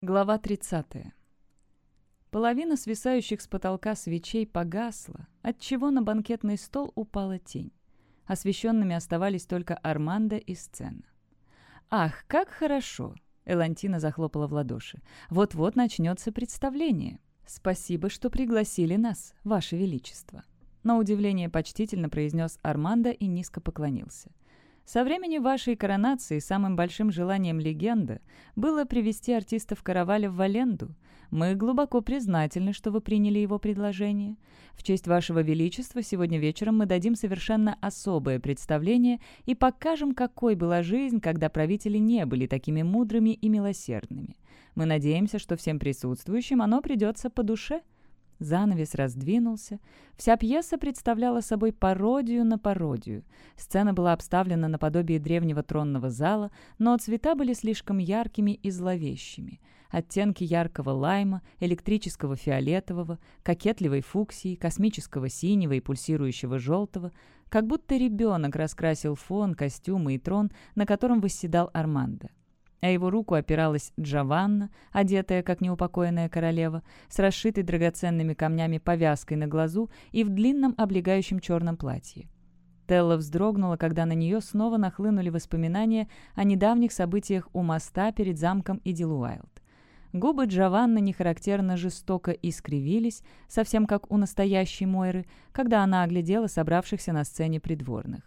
Глава 30. Половина свисающих с потолка свечей погасла, отчего на банкетный стол упала тень. Освещенными оставались только Армандо и сцена. «Ах, как хорошо!» — Элантина захлопала в ладоши. «Вот-вот начнется представление. Спасибо, что пригласили нас, Ваше Величество!» На удивление почтительно произнес Армандо и низко поклонился. Со времени вашей коронации самым большим желанием легенды было привести артиста в каравале в Валенду. Мы глубоко признательны, что вы приняли его предложение. В честь вашего величества сегодня вечером мы дадим совершенно особое представление и покажем, какой была жизнь, когда правители не были такими мудрыми и милосердными. Мы надеемся, что всем присутствующим оно придется по душе – Занавес раздвинулся. Вся пьеса представляла собой пародию на пародию. Сцена была обставлена наподобие древнего тронного зала, но цвета были слишком яркими и зловещими. Оттенки яркого лайма, электрического фиолетового, кокетливой фуксии, космического синего и пульсирующего желтого, как будто ребенок раскрасил фон, костюмы и трон, на котором восседал Армандо а его руку опиралась Джованна, одетая, как неупокоенная королева, с расшитой драгоценными камнями повязкой на глазу и в длинном облегающем черном платье. Телла вздрогнула, когда на нее снова нахлынули воспоминания о недавних событиях у моста перед замком Идилуайлд. Губы Джованны нехарактерно жестоко искривились, совсем как у настоящей Мойры, когда она оглядела собравшихся на сцене придворных.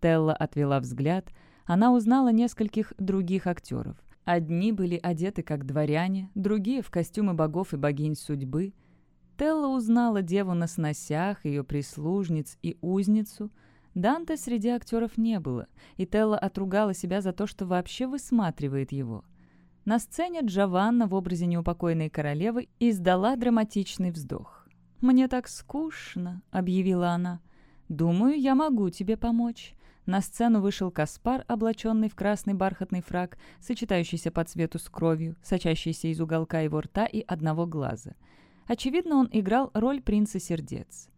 Телла отвела взгляд — она узнала нескольких других актеров. Одни были одеты как дворяне, другие в костюмы богов и богинь судьбы. Телла узнала деву на сносях, ее прислужниц и узницу. Данте среди актеров не было, и Телла отругала себя за то, что вообще высматривает его. На сцене Джованна в образе неупокойной королевы издала драматичный вздох. «Мне так скучно», — объявила она. «Думаю, я могу тебе помочь. На сцену вышел Каспар, облаченный в красный бархатный фраг, сочетающийся по цвету с кровью, сочащийся из уголка его рта и одного глаза. Очевидно, он играл роль принца сердец.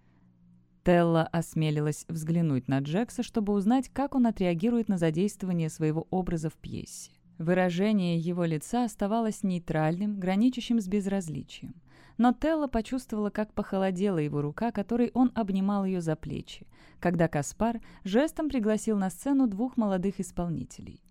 Телла осмелилась взглянуть на Джекса, чтобы узнать, как он отреагирует на задействование своего образа в пьесе. Выражение его лица оставалось нейтральным, граничащим с безразличием. Но Телла почувствовала, как похолодела его рука, которой он обнимал ее за плечи, когда Каспар жестом пригласил на сцену двух молодых исполнителей.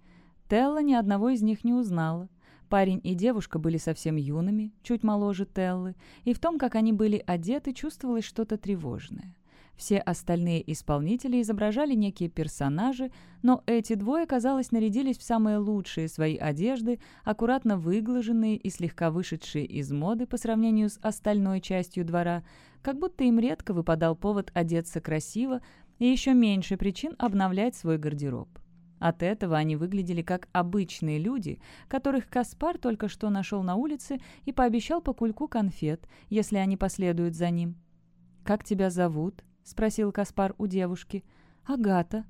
Телла ни одного из них не узнала. Парень и девушка были совсем юными, чуть моложе Теллы, и в том, как они были одеты, чувствовалось что-то тревожное. Все остальные исполнители изображали некие персонажи, но эти двое, казалось, нарядились в самые лучшие свои одежды, аккуратно выглаженные и слегка вышедшие из моды по сравнению с остальной частью двора, как будто им редко выпадал повод одеться красиво и еще меньше причин обновлять свой гардероб. От этого они выглядели как обычные люди, которых Каспар только что нашел на улице и пообещал по кульку конфет, если они последуют за ним. «Как тебя зовут?» — спросил Каспар у девушки. «Агата.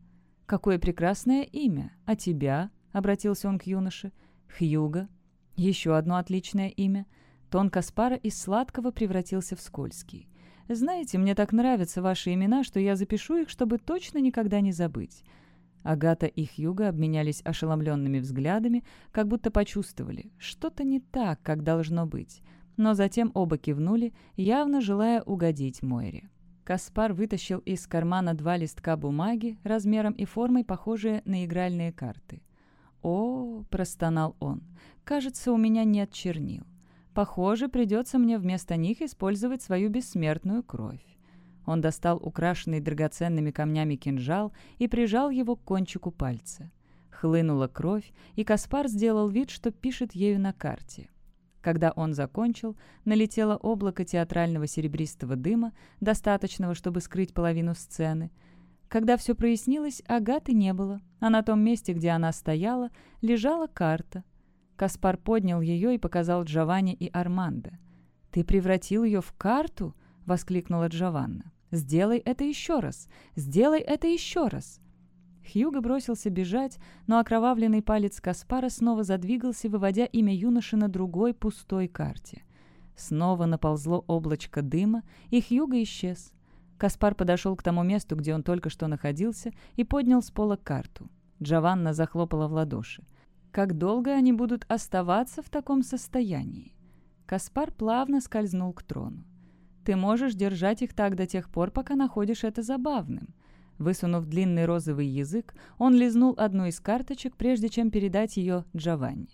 Какое прекрасное имя. А тебя?» — обратился он к юноше. «Хьюга. Еще одно отличное имя». Тон Каспара из сладкого превратился в скользкий. «Знаете, мне так нравятся ваши имена, что я запишу их, чтобы точно никогда не забыть». Агата и Хьюга обменялись ошеломленными взглядами, как будто почувствовали, что-то не так, как должно быть. Но затем оба кивнули, явно желая угодить Мойре. Каспар вытащил из кармана два листка бумаги размером и формой, похожие на игральные карты. «О!» – простонал он. «Кажется, у меня нет чернил. Похоже, придется мне вместо них использовать свою бессмертную кровь». Он достал украшенный драгоценными камнями кинжал и прижал его к кончику пальца. Хлынула кровь, и Каспар сделал вид, что пишет ею на карте – когда он закончил, налетело облако театрального серебристого дыма, достаточного, чтобы скрыть половину сцены. Когда все прояснилось, Агаты не было, а на том месте, где она стояла, лежала карта. Каспар поднял ее и показал Джованни и Армандо. «Ты превратил ее в карту?» — воскликнула Джованна. «Сделай это еще раз! Сделай это еще раз!» Хьюго бросился бежать, но окровавленный палец Каспара снова задвигался, выводя имя юноши на другой пустой карте. Снова наползло облачко дыма, и Хьюго исчез. Каспар подошел к тому месту, где он только что находился, и поднял с пола карту. Джованна захлопала в ладоши. «Как долго они будут оставаться в таком состоянии?» Каспар плавно скользнул к трону. «Ты можешь держать их так до тех пор, пока находишь это забавным», Высунув длинный розовый язык, он лизнул одну из карточек, прежде чем передать ее Джованни.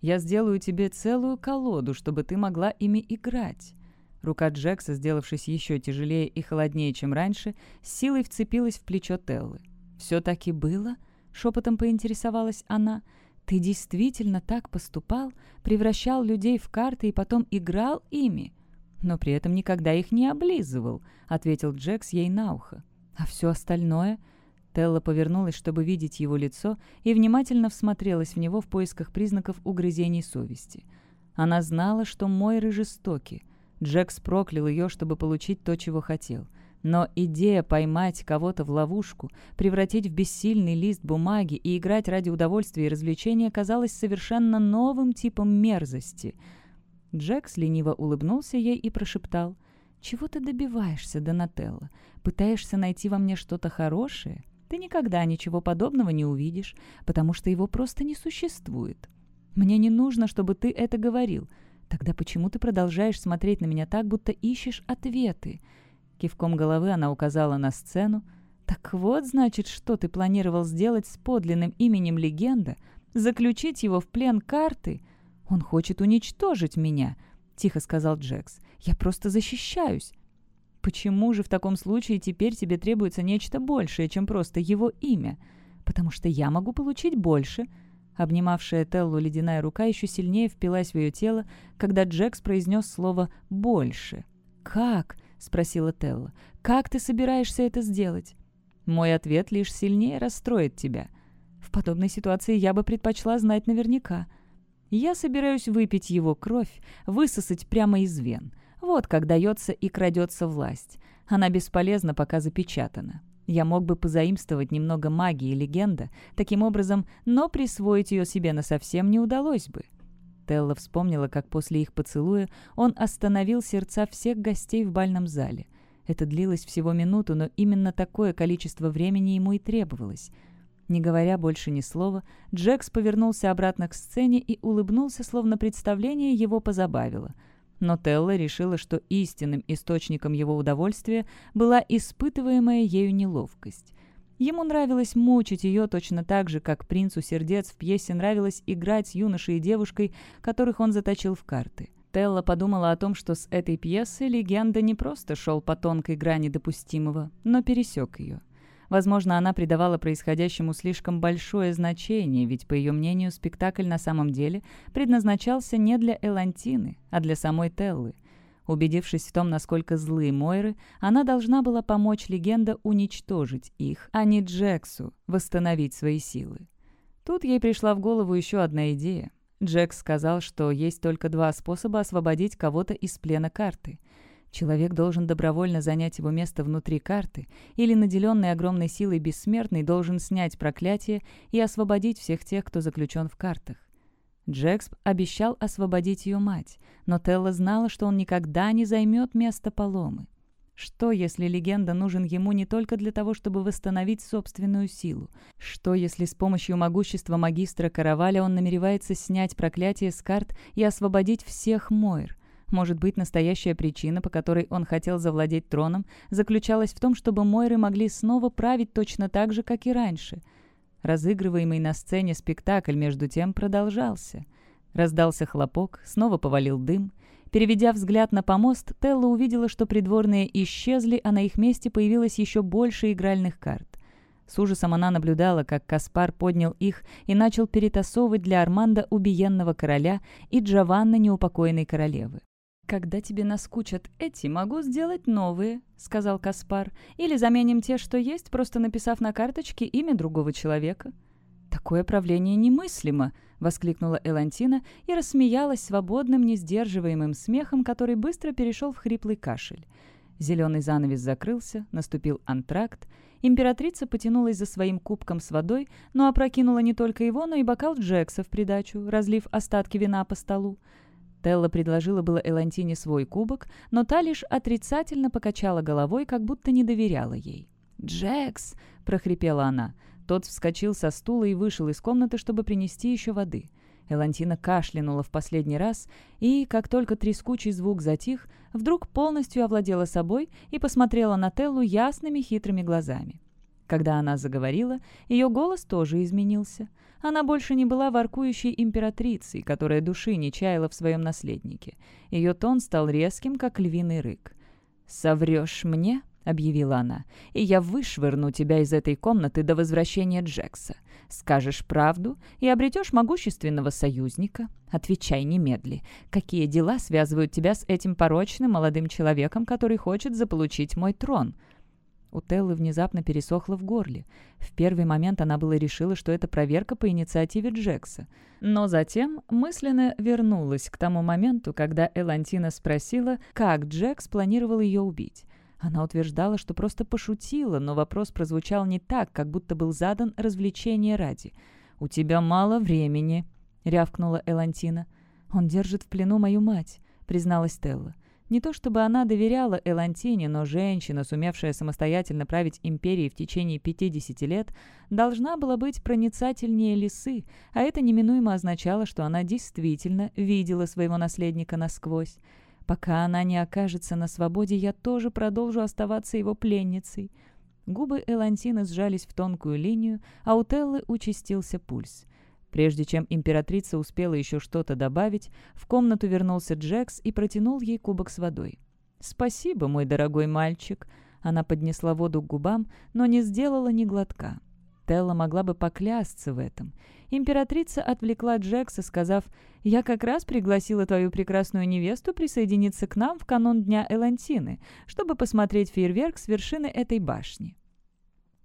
«Я сделаю тебе целую колоду, чтобы ты могла ими играть». Рука Джекса, сделавшись еще тяжелее и холоднее, чем раньше, с силой вцепилась в плечо Теллы. «Все так и было?» — шепотом поинтересовалась она. «Ты действительно так поступал? Превращал людей в карты и потом играл ими?» «Но при этом никогда их не облизывал», — ответил Джекс ей на ухо а все остальное — Телла повернулась, чтобы видеть его лицо, и внимательно всмотрелась в него в поисках признаков угрызений совести. Она знала, что мой жестоки. Джекс проклял ее, чтобы получить то, чего хотел. Но идея поймать кого-то в ловушку, превратить в бессильный лист бумаги и играть ради удовольствия и развлечения казалась совершенно новым типом мерзости. Джекс лениво улыбнулся ей и прошептал чего ты добиваешься, Донателло? Пытаешься найти во мне что-то хорошее? Ты никогда ничего подобного не увидишь, потому что его просто не существует. Мне не нужно, чтобы ты это говорил. Тогда почему ты продолжаешь смотреть на меня так, будто ищешь ответы?» Кивком головы она указала на сцену. «Так вот, значит, что ты планировал сделать с подлинным именем легенда? Заключить его в плен карты? Он хочет уничтожить меня!» — тихо сказал Джекс. «Я просто защищаюсь». «Почему же в таком случае теперь тебе требуется нечто большее, чем просто его имя?» «Потому что я могу получить больше». Обнимавшая Теллу ледяная рука еще сильнее впилась в ее тело, когда Джекс произнес слово «больше». «Как?» — спросила Телла. «Как ты собираешься это сделать?» «Мой ответ лишь сильнее расстроит тебя». «В подобной ситуации я бы предпочла знать наверняка», я собираюсь выпить его кровь, высосать прямо из вен. Вот как дается и крадется власть. Она бесполезна, пока запечатана. Я мог бы позаимствовать немного магии и легенда, таким образом, но присвоить ее себе насовсем не удалось бы. Телла вспомнила, как после их поцелуя он остановил сердца всех гостей в бальном зале. Это длилось всего минуту, но именно такое количество времени ему и требовалось — не говоря больше ни слова, Джекс повернулся обратно к сцене и улыбнулся, словно представление его позабавило. Но Телла решила, что истинным источником его удовольствия была испытываемая ею неловкость. Ему нравилось мучить ее точно так же, как принцу сердец в пьесе нравилось играть с юношей и девушкой, которых он заточил в карты. Телла подумала о том, что с этой пьесы легенда не просто шел по тонкой грани допустимого, но пересек ее. Возможно, она придавала происходящему слишком большое значение, ведь, по ее мнению, спектакль на самом деле предназначался не для Элантины, а для самой Теллы. Убедившись в том, насколько злые Мойры, она должна была помочь легенда уничтожить их, а не Джексу восстановить свои силы. Тут ей пришла в голову еще одна идея. Джекс сказал, что есть только два способа освободить кого-то из плена карты — Человек должен добровольно занять его место внутри карты, или наделенный огромной силой бессмертный должен снять проклятие и освободить всех тех, кто заключен в картах. Джекс обещал освободить ее мать, но Телла знала, что он никогда не займет место Паломы. Что, если легенда нужен ему не только для того, чтобы восстановить собственную силу? Что, если с помощью могущества магистра Караваля он намеревается снять проклятие с карт и освободить всех Мойр? Может быть, настоящая причина, по которой он хотел завладеть троном, заключалась в том, чтобы Мойры могли снова править точно так же, как и раньше. Разыгрываемый на сцене спектакль, между тем, продолжался. Раздался хлопок, снова повалил дым. Переведя взгляд на помост, Телла увидела, что придворные исчезли, а на их месте появилось еще больше игральных карт. С ужасом она наблюдала, как Каспар поднял их и начал перетасовывать для Арманда убиенного короля и Джованны неупокоенной королевы когда тебе наскучат эти, могу сделать новые», — сказал Каспар. «Или заменим те, что есть, просто написав на карточке имя другого человека». «Такое правление немыслимо!» — воскликнула Элантина и рассмеялась свободным, несдерживаемым смехом, который быстро перешел в хриплый кашель. Зеленый занавес закрылся, наступил антракт. Императрица потянулась за своим кубком с водой, но опрокинула не только его, но и бокал Джекса в придачу, разлив остатки вина по столу. Телла предложила было Элантине свой кубок, но та лишь отрицательно покачала головой, как будто не доверяла ей. «Джекс!» — прохрипела она. Тот вскочил со стула и вышел из комнаты, чтобы принести еще воды. Элантина кашлянула в последний раз, и, как только трескучий звук затих, вдруг полностью овладела собой и посмотрела на Теллу ясными хитрыми глазами. Когда она заговорила, ее голос тоже изменился. Она больше не была воркующей императрицей, которая души не чаяла в своем наследнике. Ее тон стал резким, как львиный рык. «Соврешь мне?» — объявила она. «И я вышвырну тебя из этой комнаты до возвращения Джекса. Скажешь правду и обретешь могущественного союзника. Отвечай немедли. Какие дела связывают тебя с этим порочным молодым человеком, который хочет заполучить мой трон?» У Теллы внезапно пересохло в горле. В первый момент она была решила, что это проверка по инициативе Джекса. Но затем мысленно вернулась к тому моменту, когда Элантина спросила, как Джекс планировал ее убить. Она утверждала, что просто пошутила, но вопрос прозвучал не так, как будто был задан развлечение ради. «У тебя мало времени», — рявкнула Элантина. «Он держит в плену мою мать», — призналась Телла. Не то чтобы она доверяла Элантине, но женщина, сумевшая самостоятельно править империей в течение 50 лет, должна была быть проницательнее лисы, а это неминуемо означало, что она действительно видела своего наследника насквозь. Пока она не окажется на свободе, я тоже продолжу оставаться его пленницей. Губы Элантины сжались в тонкую линию, а у Теллы участился пульс — Прежде чем императрица успела еще что-то добавить, в комнату вернулся Джекс и протянул ей кубок с водой. «Спасибо, мой дорогой мальчик!» Она поднесла воду к губам, но не сделала ни глотка. Телла могла бы поклясться в этом. Императрица отвлекла Джекса, сказав, «Я как раз пригласила твою прекрасную невесту присоединиться к нам в канун Дня Элантины, чтобы посмотреть фейерверк с вершины этой башни».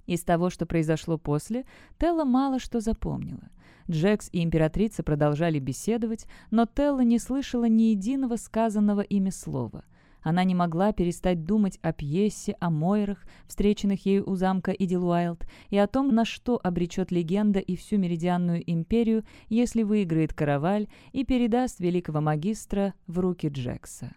Из того, что произошло после, Телла мало что запомнила. Джекс и императрица продолжали беседовать, но Телла не слышала ни единого сказанного ими слова. Она не могла перестать думать о пьесе, о Мойрах, встреченных ею у замка Идилуайлд, и о том, на что обречет легенда и всю Меридианную империю, если выиграет караваль и передаст великого магистра в руки Джекса.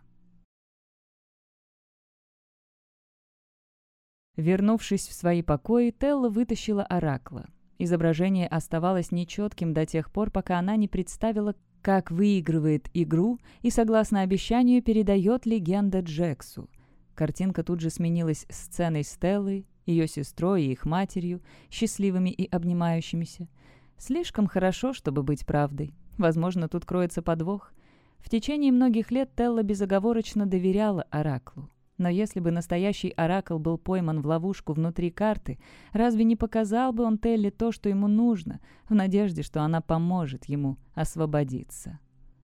Вернувшись в свои покои, Телла вытащила оракла. Изображение оставалось нечетким до тех пор, пока она не представила, как выигрывает игру и, согласно обещанию, передает легенда Джексу. Картинка тут же сменилась сценой Стеллы, ее сестрой и их матерью, счастливыми и обнимающимися. Слишком хорошо, чтобы быть правдой. Возможно, тут кроется подвох. В течение многих лет Телла безоговорочно доверяла Ораклу. Но если бы настоящий оракл был пойман в ловушку внутри карты, разве не показал бы он Телли то, что ему нужно, в надежде, что она поможет ему освободиться?